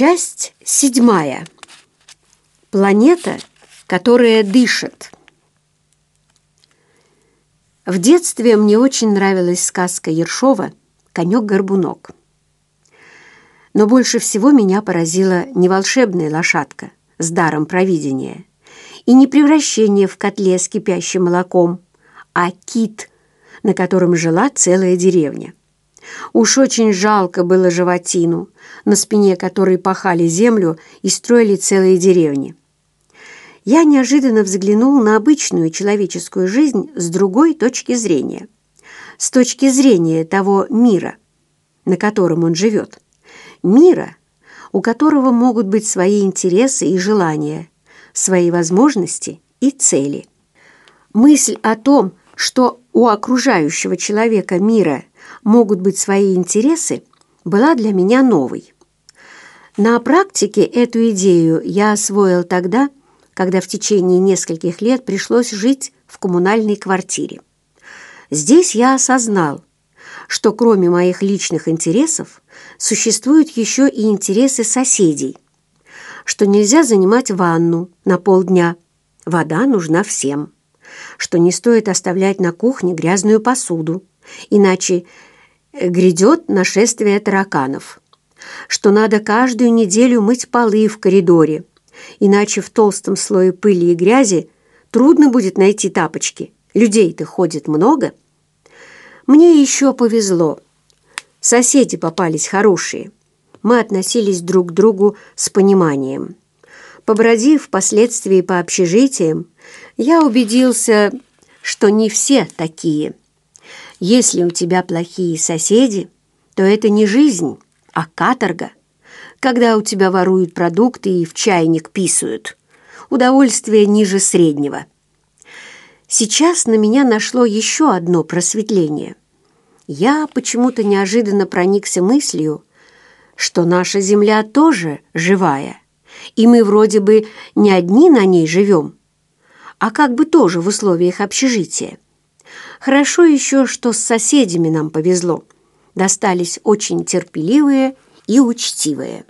Часть седьмая. Планета, которая дышит. В детстве мне очень нравилась сказка Ершова «Конек-горбунок». Но больше всего меня поразила не волшебная лошадка с даром провидения и не превращение в котле с кипящим молоком, а кит, на котором жила целая деревня. Уж очень жалко было животину, на спине которой пахали землю и строили целые деревни. Я неожиданно взглянул на обычную человеческую жизнь с другой точки зрения. С точки зрения того мира, на котором он живет. Мира, у которого могут быть свои интересы и желания, свои возможности и цели. Мысль о том, что у окружающего человека мира могут быть свои интересы, была для меня новой. На практике эту идею я освоил тогда, когда в течение нескольких лет пришлось жить в коммунальной квартире. Здесь я осознал, что кроме моих личных интересов существуют еще и интересы соседей, что нельзя занимать ванну на полдня, вода нужна всем, что не стоит оставлять на кухне грязную посуду, иначе грядет нашествие тараканов, что надо каждую неделю мыть полы в коридоре, иначе в толстом слое пыли и грязи трудно будет найти тапочки. Людей-то ходит много. Мне еще повезло. Соседи попались хорошие. Мы относились друг к другу с пониманием. Побродив впоследствии по общежитиям, я убедился, что не все такие – если у тебя плохие соседи, то это не жизнь, а каторга. Когда у тебя воруют продукты и в чайник писают. Удовольствие ниже среднего. Сейчас на меня нашло еще одно просветление. Я почему-то неожиданно проникся мыслью, что наша Земля тоже живая, и мы вроде бы не одни на ней живем, а как бы тоже в условиях общежития. Хорошо еще, что с соседями нам повезло. Достались очень терпеливые и учтивые.